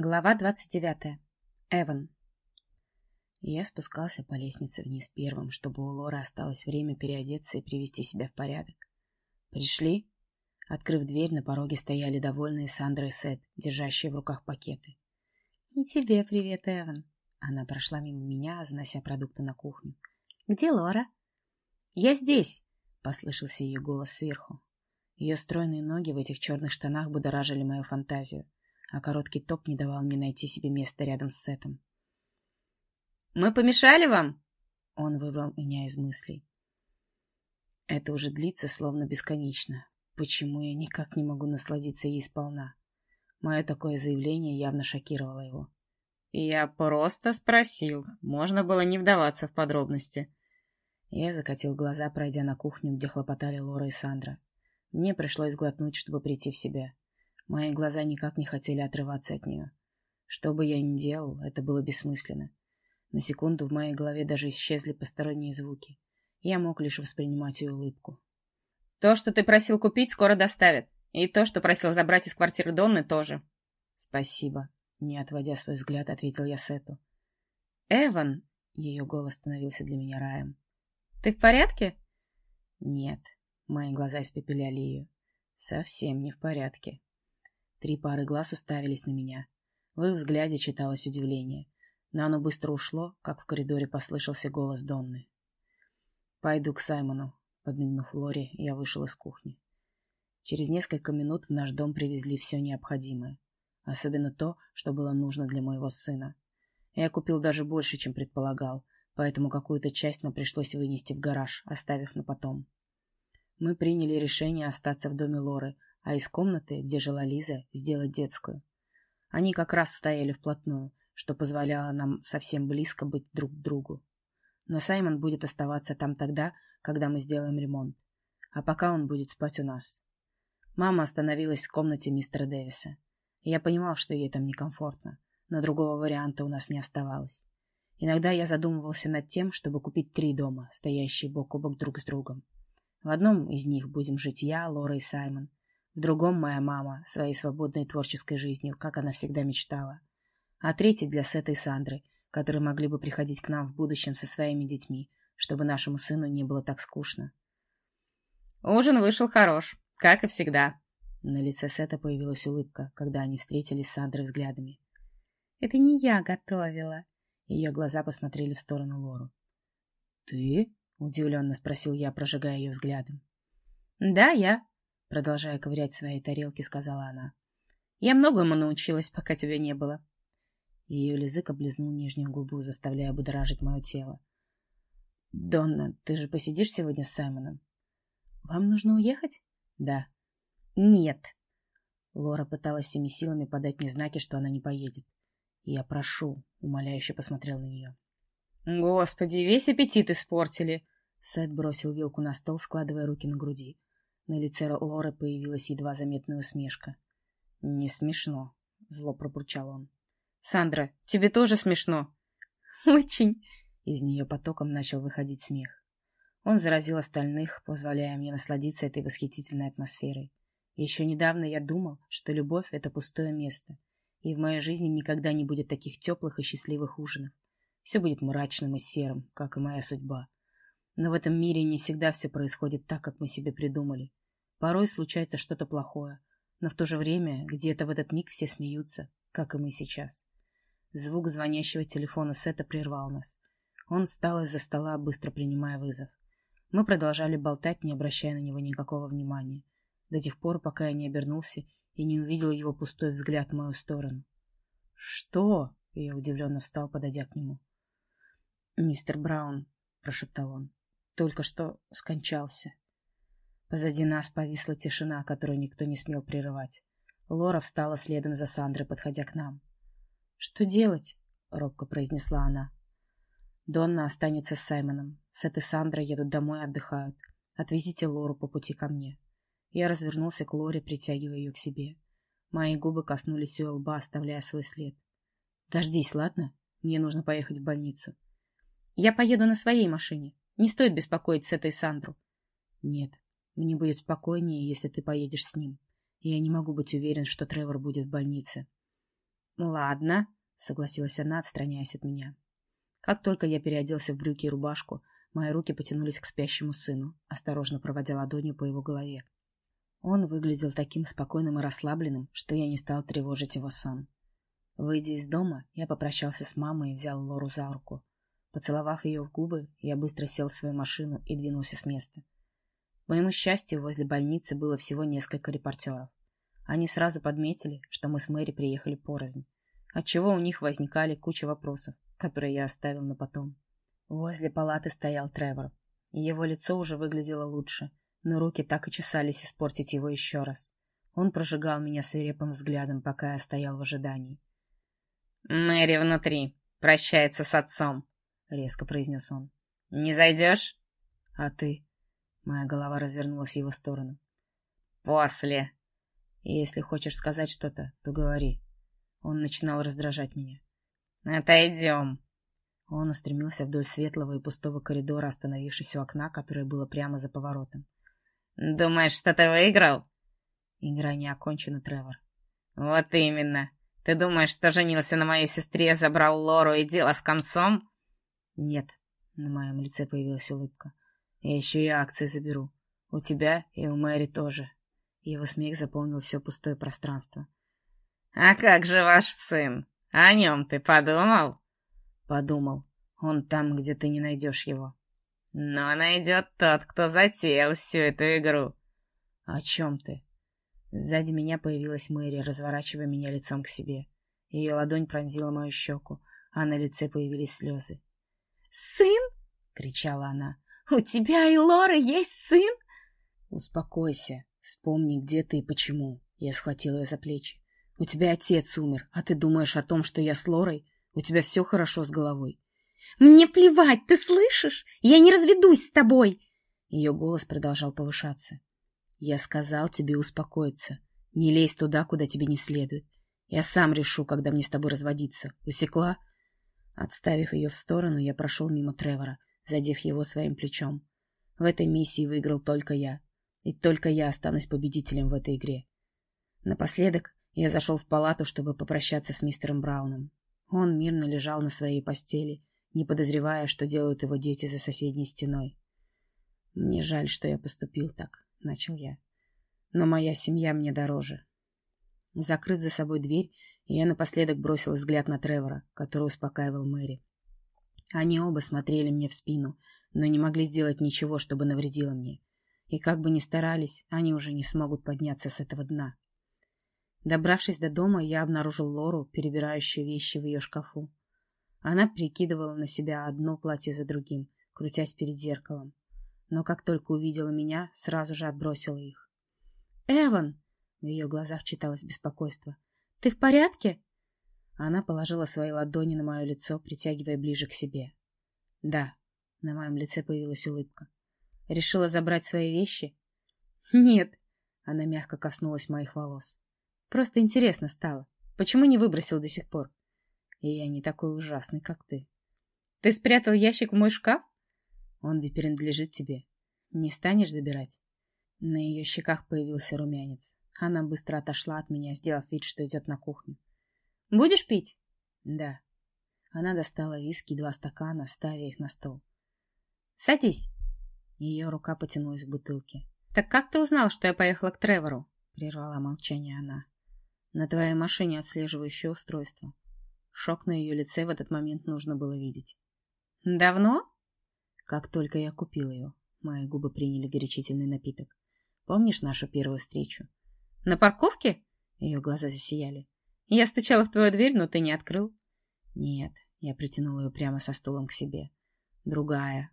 Глава двадцать девятая. Эван. Я спускался по лестнице вниз первым, чтобы у Лоры осталось время переодеться и привести себя в порядок. «Пришли?» Открыв дверь, на пороге стояли довольные Сандра и Сет, держащие в руках пакеты. «И тебе привет, Эван!» Она прошла мимо меня, занося продукты на кухню. «Где Лора?» «Я здесь!» — послышался ее голос сверху. Ее стройные ноги в этих черных штанах будоражили мою фантазию а короткий топ не давал мне найти себе место рядом с Сетом. «Мы помешали вам?» Он выбрал меня из мыслей. Это уже длится словно бесконечно. Почему я никак не могу насладиться ей сполна? Мое такое заявление явно шокировало его. «Я просто спросил. Можно было не вдаваться в подробности». Я закатил глаза, пройдя на кухню, где хлопотали Лора и Сандра. Мне пришлось глотнуть, чтобы прийти в себя. Мои глаза никак не хотели отрываться от нее. Что бы я ни делал, это было бессмысленно. На секунду в моей голове даже исчезли посторонние звуки. Я мог лишь воспринимать ее улыбку. «То, что ты просил купить, скоро доставят. И то, что просил забрать из квартиры Донны, тоже». «Спасибо», — не отводя свой взгляд, ответил я Сету. «Эван!» — ее голос становился для меня раем. «Ты в порядке?» «Нет». Мои глаза испепеляли ее. «Совсем не в порядке». Три пары глаз уставились на меня. В их взгляде читалось удивление. Но оно быстро ушло, как в коридоре послышался голос Донны. «Пойду к Саймону», — подмигнув Лори, я вышел из кухни. Через несколько минут в наш дом привезли все необходимое. Особенно то, что было нужно для моего сына. Я купил даже больше, чем предполагал, поэтому какую-то часть нам пришлось вынести в гараж, оставив на потом. Мы приняли решение остаться в доме Лоры, а из комнаты, где жила Лиза, сделать детскую. Они как раз стояли вплотную, что позволяло нам совсем близко быть друг к другу. Но Саймон будет оставаться там тогда, когда мы сделаем ремонт. А пока он будет спать у нас. Мама остановилась в комнате мистера Дэвиса. Я понимал, что ей там некомфортно, но другого варианта у нас не оставалось. Иногда я задумывался над тем, чтобы купить три дома, стоящие бок о бок друг с другом. В одном из них будем жить я, Лора и Саймон, в другом моя мама, своей свободной творческой жизнью, как она всегда мечтала. А третий для Сета и Сандры, которые могли бы приходить к нам в будущем со своими детьми, чтобы нашему сыну не было так скучно. Ужин вышел хорош, как и всегда. На лице Сета появилась улыбка, когда они встретились с Сандрой взглядами. «Это не я готовила». Ее глаза посмотрели в сторону Лору. «Ты?» — удивленно спросил я, прожигая ее взглядом. «Да, я», Продолжая ковырять свои тарелки, сказала она. «Я многому научилась, пока тебя не было». Ее язык облизнул нижнюю губу, заставляя будоражить мое тело. «Донна, ты же посидишь сегодня с Саймоном?» «Вам нужно уехать?» «Да». «Нет». Лора пыталась всеми силами подать мне знаки, что она не поедет. «Я прошу», — умоляюще посмотрел на нее. «Господи, весь аппетит испортили!» Сет бросил вилку на стол, складывая руки на груди. На лице Лоры появилась едва заметная усмешка. — Не смешно, — зло пробурчал он. — Сандра, тебе тоже смешно? — Очень. Из нее потоком начал выходить смех. Он заразил остальных, позволяя мне насладиться этой восхитительной атмосферой. Еще недавно я думал, что любовь — это пустое место, и в моей жизни никогда не будет таких теплых и счастливых ужинов. Все будет мрачным и серым, как и моя судьба. Но в этом мире не всегда все происходит так, как мы себе придумали. Порой случается что-то плохое, но в то же время где-то в этот миг все смеются, как и мы сейчас. Звук звонящего телефона Сета прервал нас. Он встал из-за стола, быстро принимая вызов. Мы продолжали болтать, не обращая на него никакого внимания, до тех пор, пока я не обернулся и не увидел его пустой взгляд в мою сторону. «Что?» — я удивленно встал, подойдя к нему. «Мистер Браун», — прошептал он, — «только что скончался». Позади нас повисла тишина, которую никто не смел прерывать. Лора встала следом за Сандрой, подходя к нам. «Что делать?» — робко произнесла она. «Донна останется с Саймоном. Сет и Сандра едут домой, отдыхают. Отвезите Лору по пути ко мне». Я развернулся к Лоре, притягивая ее к себе. Мои губы коснулись ее лба, оставляя свой след. «Дождись, ладно? Мне нужно поехать в больницу». «Я поеду на своей машине. Не стоит беспокоить Сета и Сандру». «Нет, мне будет спокойнее, если ты поедешь с ним. Я не могу быть уверен, что Тревор будет в больнице. Ладно, согласилась она, отстраняясь от меня. Как только я переоделся в брюки и рубашку, мои руки потянулись к спящему сыну, осторожно проводя ладонью по его голове. Он выглядел таким спокойным и расслабленным, что я не стал тревожить его сон. Выйдя из дома, я попрощался с мамой и взял Лору за руку. Поцеловав ее в губы, я быстро сел в свою машину и двинулся с места. К моему счастью, возле больницы было всего несколько репортеров. Они сразу подметили, что мы с Мэри приехали порознь, отчего у них возникали куча вопросов, которые я оставил на потом. Возле палаты стоял Тревор. Его лицо уже выглядело лучше, но руки так и чесались испортить его еще раз. Он прожигал меня свирепым взглядом, пока я стоял в ожидании. «Мэри внутри. Прощается с отцом», — резко произнес он. «Не зайдешь?» «А ты?» Моя голова развернулась в его сторону. «После». «Если хочешь сказать что-то, то говори». Он начинал раздражать меня. «Отойдем». Он устремился вдоль светлого и пустого коридора, остановившись у окна, которое было прямо за поворотом. «Думаешь, что ты выиграл?» Игра не окончена, Тревор. «Вот именно. Ты думаешь, что женился на моей сестре, забрал Лору и дело с концом?» «Нет». На моем лице появилась улыбка. «Я еще и акции заберу. У тебя и у Мэри тоже». Его смех заполнил все пустое пространство. «А как же ваш сын? О нем ты подумал?» «Подумал. Он там, где ты не найдешь его». Но найдет тот, кто затеял всю эту игру. О чем ты? Сзади меня появилась Мэри, разворачивая меня лицом к себе. Ее ладонь пронзила мою щеку, а на лице появились слезы. «Сын?» — кричала она. «У тебя и Лоры есть сын?» «Успокойся. Вспомни, где ты и почему». Я схватила ее за плечи. «У тебя отец умер, а ты думаешь о том, что я с Лорой? У тебя все хорошо с головой. «Мне плевать, ты слышишь? Я не разведусь с тобой!» Ее голос продолжал повышаться. «Я сказал тебе успокоиться. Не лезь туда, куда тебе не следует. Я сам решу, когда мне с тобой разводиться. Усекла?» Отставив ее в сторону, я прошел мимо Тревора, задев его своим плечом. В этой миссии выиграл только я. И только я останусь победителем в этой игре. Напоследок я зашел в палату, чтобы попрощаться с мистером Брауном. Он мирно лежал на своей постели, не подозревая, что делают его дети за соседней стеной. «Мне жаль, что я поступил так», — начал я. «Но моя семья мне дороже». Закрыв за собой дверь, я напоследок бросил взгляд на Тревора, который успокаивал Мэри. Они оба смотрели мне в спину, но не могли сделать ничего, чтобы навредило мне. И как бы ни старались, они уже не смогут подняться с этого дна. Добравшись до дома, я обнаружил Лору, перебирающую вещи в ее шкафу. Она прикидывала на себя одно платье за другим, крутясь перед зеркалом. Но как только увидела меня, сразу же отбросила их. «Эван!» В ее глазах читалось беспокойство. «Ты в порядке?» Она положила свои ладони на мое лицо, притягивая ближе к себе. «Да». На моем лице появилась улыбка. «Решила забрать свои вещи?» «Нет». Она мягко коснулась моих волос. «Просто интересно стало. Почему не выбросил до сих пор?» И я не такой ужасный, как ты. Ты спрятал ящик в мой шкаф? Он ведь принадлежит тебе. Не станешь забирать? На ее щеках появился румянец. Она быстро отошла от меня, сделав вид, что идет на кухню. «Будешь пить?» «Да». Она достала виски два стакана, ставя их на стол. «Садись». Ее рука потянулась к бутылке. «Так как ты узнал, что я поехала к Тревору?» Прервала молчание она. «На твоей машине отслеживающее устройство. Шок на ее лице в этот момент нужно было видеть. «Давно?» Как только я купил ее, мои губы приняли горячительный напиток. Помнишь нашу первую встречу? «На парковке?» Ее глаза засияли. «Я стучала в твою дверь, но ты не открыл». «Нет», я притянул ее прямо со стулом к себе. «Другая».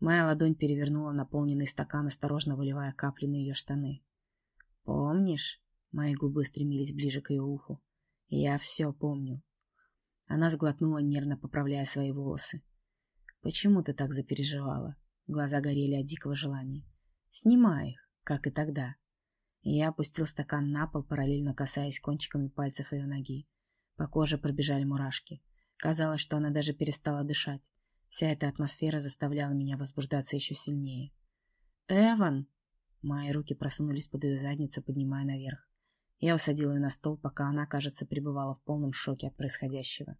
Моя ладонь перевернула наполненный стакан, осторожно выливая капли на ее штаны. «Помнишь?» Мои губы стремились ближе к ее уху. «Я все помню. Она сглотнула, нервно поправляя свои волосы. «Почему ты так запереживала?» Глаза горели от дикого желания. «Снимай их, как и тогда». Я опустил стакан на пол, параллельно касаясь кончиками пальцев ее ноги. По коже пробежали мурашки. Казалось, что она даже перестала дышать. Вся эта атмосфера заставляла меня возбуждаться еще сильнее. «Эван!» Мои руки просунулись под ее задницу, поднимая наверх. Я усадил ее на стол, пока она, кажется, пребывала в полном шоке от происходящего.